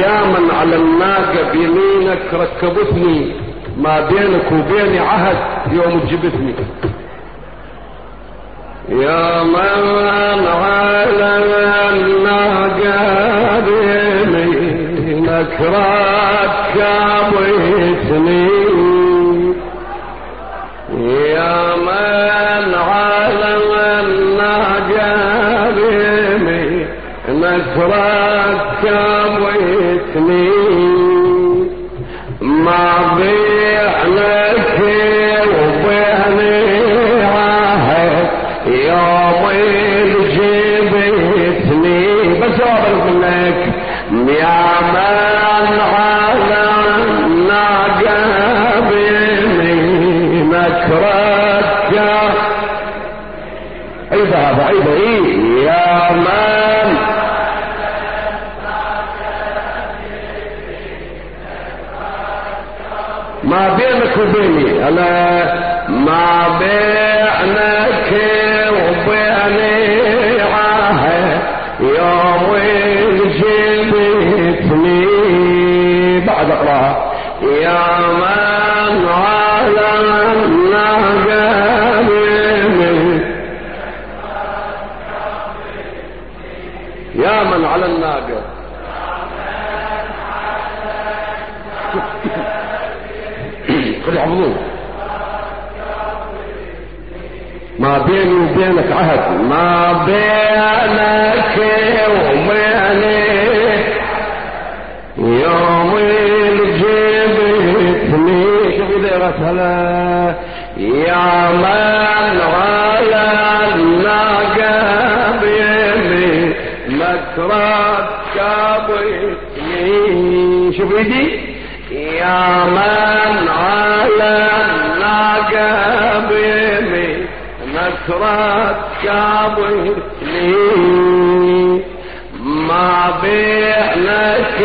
يا من على الناقة بيمينك ركبتني ما بينك وبيني عهد يوم تجبتني يا من على الناقة بيمينك ركبتني. يا من على الناقة بيمينك ركبتني. اقبل منك. يا من على الناقة بيمينك ركب عيد هذا عيد إيه يا من ما بينك وبيني أنا ما بينك وبيني. من على الناقة خذ حفظوه. ما بيني وبينك عهد ما بينك وبيني. يوم جبتني شوف هلا يا من على مكرك كبتني شوف ايدي يا من على الناقة بيمي مكرك كبتني ما بينك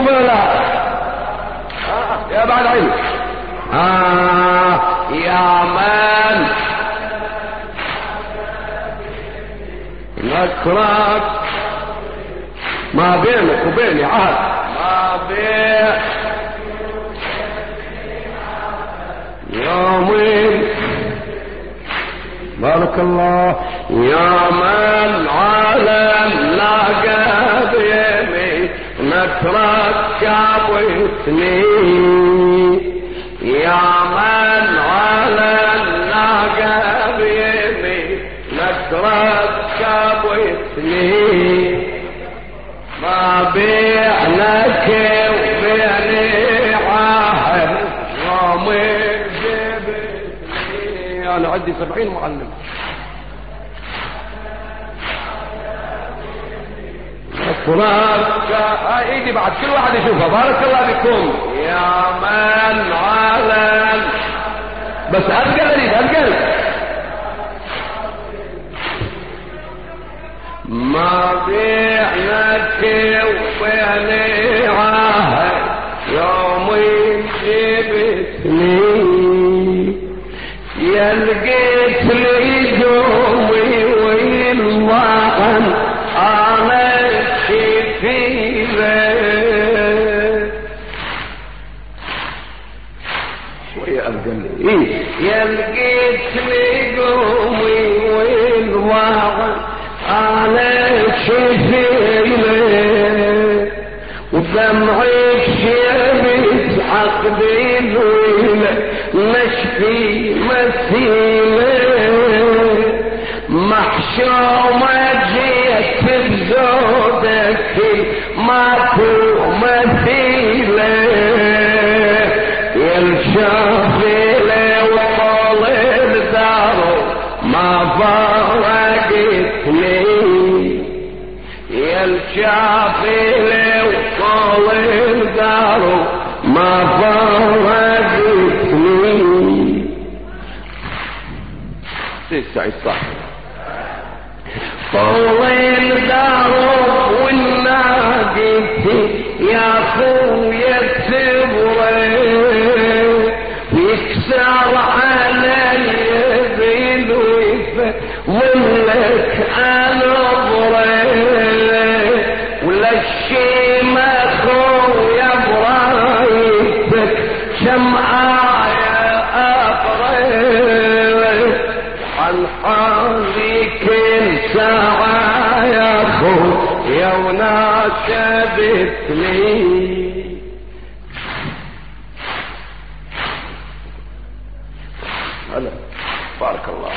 شوف ولا لا يا بعد عينك آه يا من نكرك ما بينك وبيني عهد. ما بين. يومين. بارك الله. يا من على الناقة بيمي نتركب وثني يا من على الناقة بيمي نتركب وثني ما بيعنك وبيني عاهد يوم جبتني أنا عندي سبعين معلم. فراتك ايدي بعد كل واحد يشوفها. بارك الله بكم يا من على بس أثقل أريد أثقل. ما بيعنك وبيني عهد يوم جبتني يا لقيت لي قومي يا لقيت لي قومي والوطن أنا شفيله ودمعي شيبت عقدي الويلة نشفي مثيلة محشومة جيت بزودك ماكو مثيلة يا الشافلة سعيد صح طول الدار والناقتي يا وناسبتني هلا بارك الله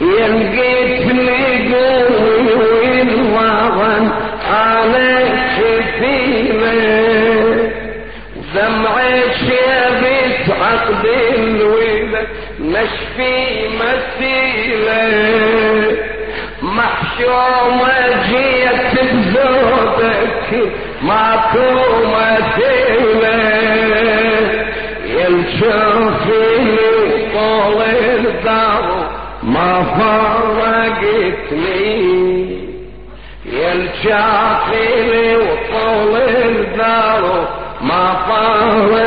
يلقيتني قوي الوغن على شتيمة دمع شابت عقد الولد نشفي مثيلة محشومة جيت ماكو مثيلة يلشوفي طول الدار. ما فرقتني الجاحل وطول الدار. ما فرقتني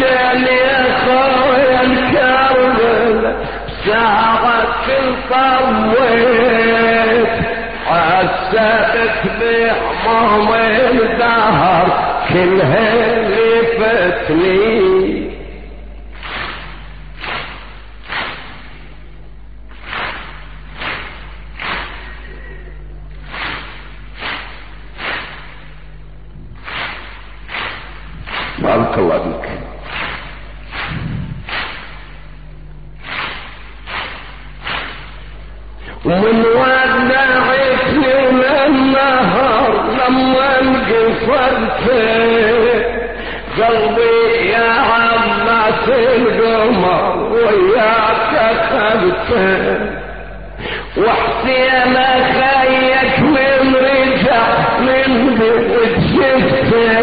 لكن يا خويا الكربل ساعة طويت حسبت بحمام الدهر كلها لفتني بارك الله بك ومن ودعتني من النهر لما انقصرت قلبي يا عباس القمر وياك أخذته. وحسين خيك من رجع من بيت شفته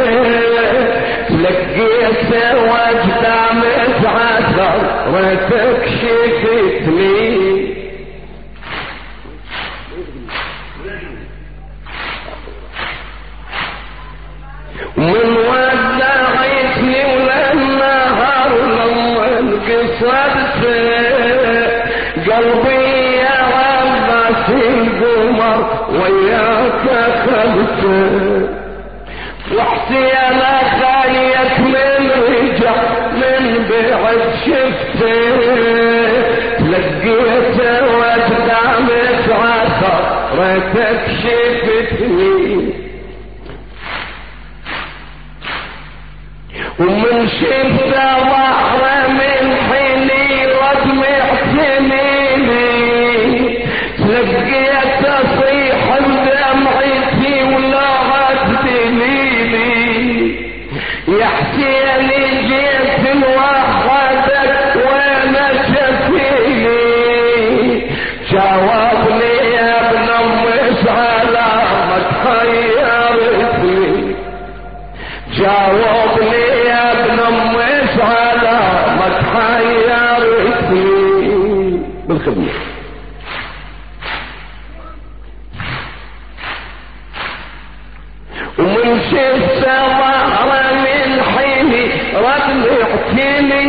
لقيت وجدة متعثر ريتك شفتني وياك اخذته وحسين خايك من رجع من بعد شفته لقيته وجدع متعثر ريتك شفتني. ومن شفت ومن شفت ظهر من حيني رجعتني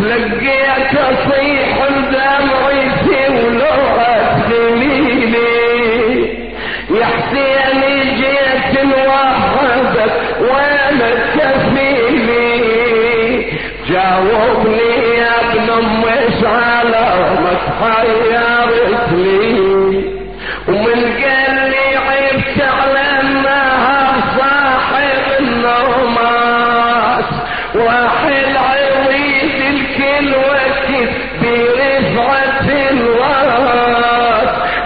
لقيت اصيح بدمعتي ولغة دليلي يا حسين جيت وحدك وأنا كفيلي جاوبني يا ابن أم علامة حيرتني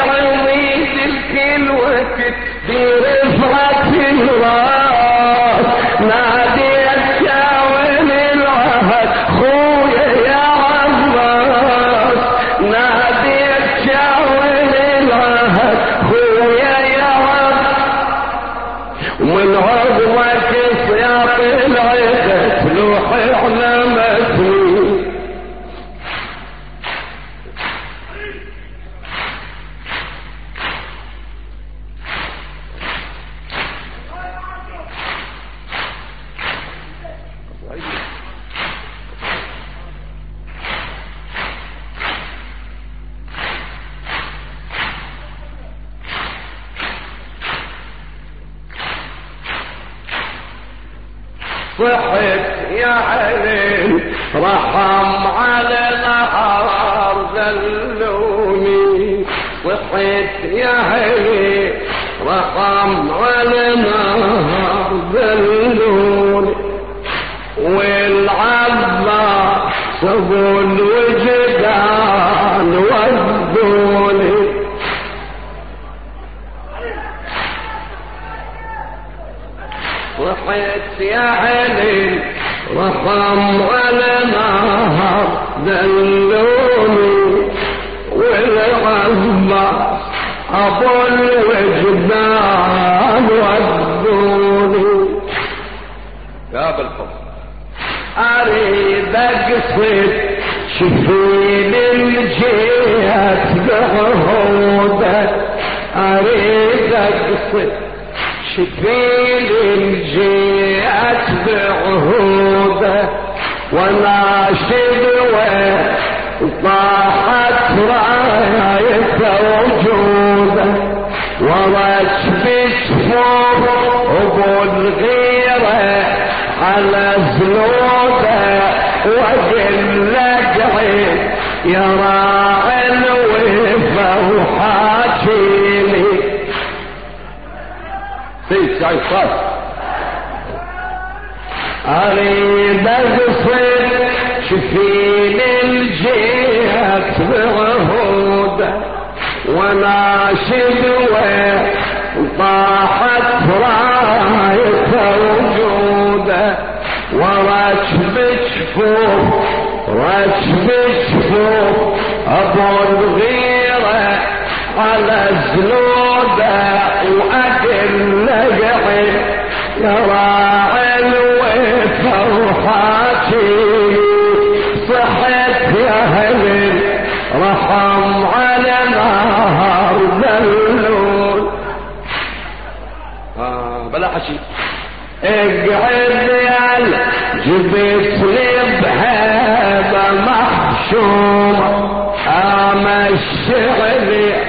العظيم الكلوة صحت يا علي رحم على نهار ذلوني صحت يا علي رحم على نهار ذلوني والعبا صبوا يا علي رقم على نهر دلوني والعظمة أبو الوجدان ودوني يا بالحب أريد أقصد شفين الجهة بعهودة أريد أقصد شفيل الجيات بعهوده وناشد وطاحت رايته وجوده وركب سفور ابو الغيره على زلوده لقعي يا راعي الوفا وحاكيني سيد سعيد اريد اقصد شفين الجهة بعهودة وناشد وطاحت راية وجوده وركب جفوف ركب جفوف أبو الغيرة على زلوده واكل لقعي يا اقعد يا جبت لي بهذا محشوم امشي عليك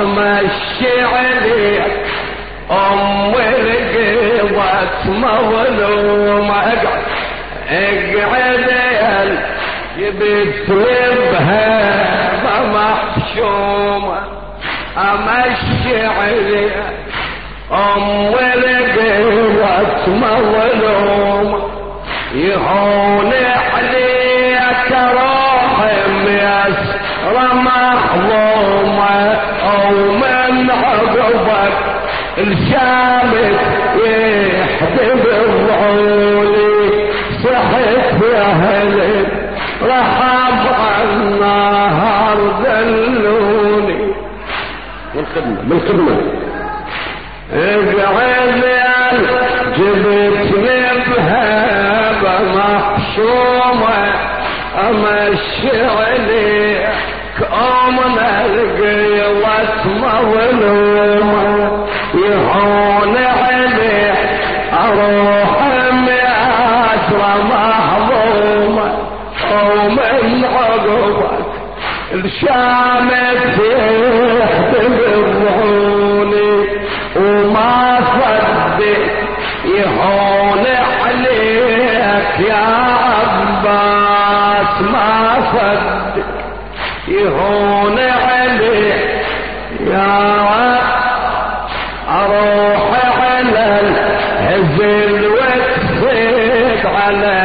امشي عليك أم رقبت مظلوم. اقعد اقعد يا جبت لبها محشومة امشي عليك أم رقبت مظلوم يهون عليك روح ميسر محظومة أو من عقبك الشامت يحدب الضعولي صحت يا هلل رحب النهار دلوني بالخدمة بالخدمة اقعد جبت بهبة محشومة امشي عليك امنا القيوة مظلومة يهون عليك أروح مئة محظومة ومن عقبك الشامت يحتم يهون عليك يا عباس ما صدق يهون عليك يا أروح على الهزل وتصيد علي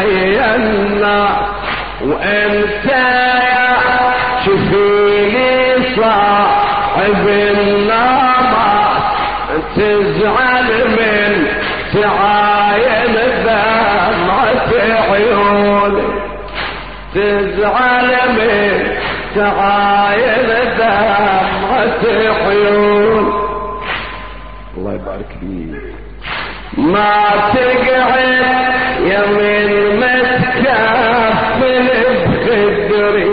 من تخايل دمعة عيوني الله يبارك فيك ما تقعد يمين متكفل بخدري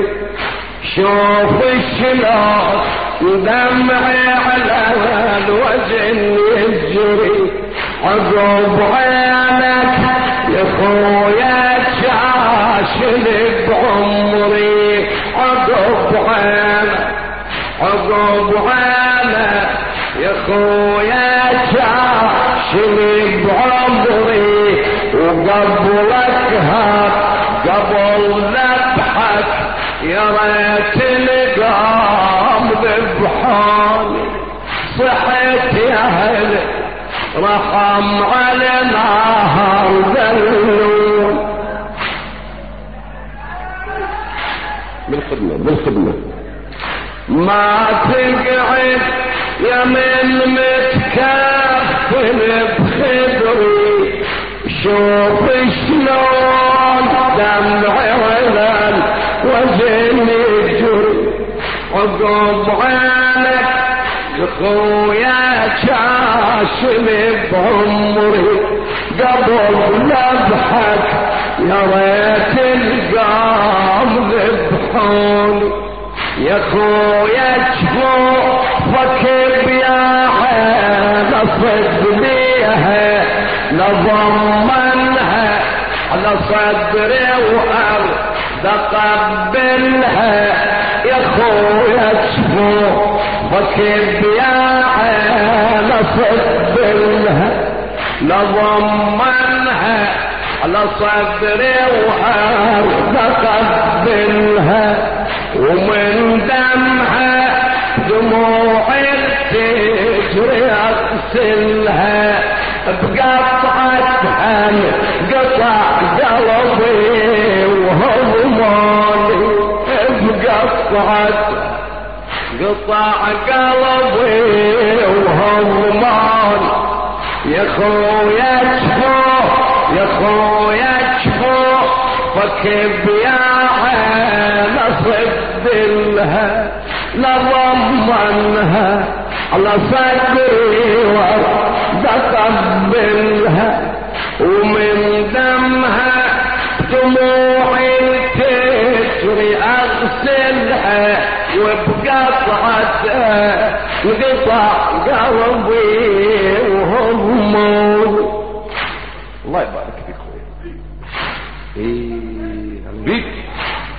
شوف شلون دمعي على الوجه يجري. عقب عينك يا خويا شاشل بعمري عينك عقب عينك يا خويا شاشل بعمري وقبلك هات قبل ذبحك يا ريت القام ذبحاني صحيت يا أهل رحم على نهر بالخدمة بالخدمة ما تقعد يا من متكفل بخدري شوف شلون دمعي ولن وزن يجري عقب عينك يا خويا شاشم بعمري. قبل نضحك يا ريت القام ذبحوني يا خويا جفوفك بياها نصد بيها نضمنها على صدري وأرض اقبلها يا خويا جفوفك بياها نصد لها نضمنها على صدري وارض اقبلها ومن دمها دموعي تجري اغسلها بقطعتها قطع قلبي وهضماني بقطعت قطع قلبي وهضماني يا خويا جفو يا خويا فكب يا عين صدلها نضمنها على صدري وتقبلها ومن دمها دموعي تجري اغسلها وبقطعتها قطع قلبي وهمومي الله يبارك فيك خويا. إيه بك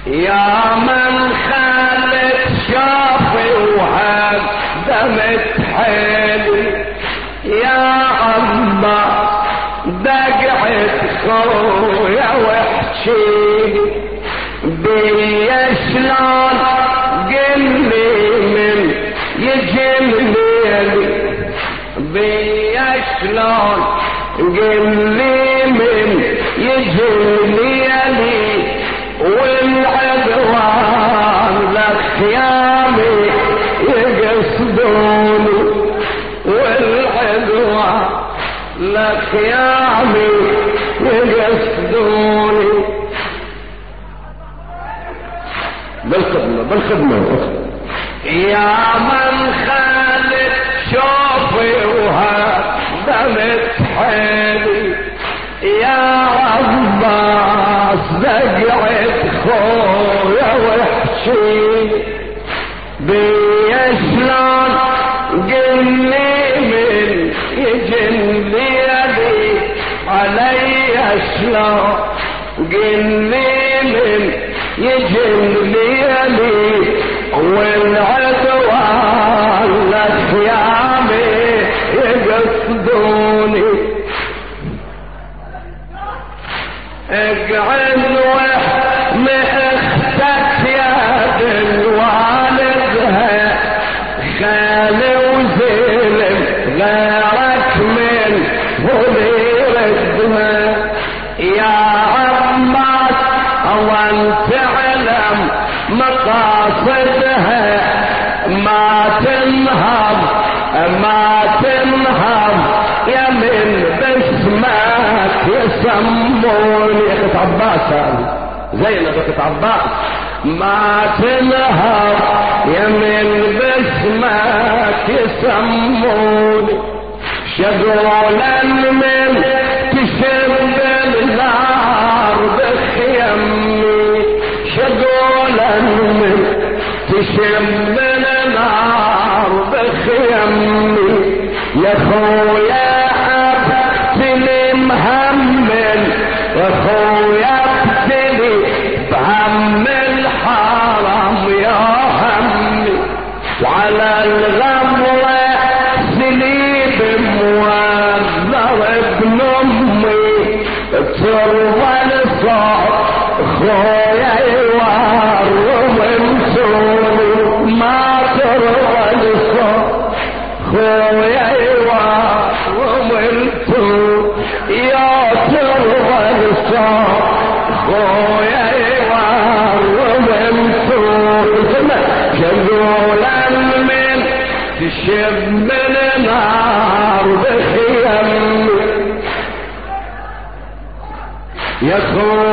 يا من خالد شافي وهاب دمت حيلي. يا عما دقعت خويا واحكيلي بيا شلون قلي من يجي الليل بيا شلون قلي لخيامي يقصدوني بالخدمة بالخدمة يا من خالد شوفي وهدمت حيلي. يا عباس دقعت خويا وحشي. علي شلون عباس زينب بنت عباس. ما تنهر من باسمك يسموني شذولا من تشد النار بخيمي شذولا من تشد النار بخيمي يا خويا يكفر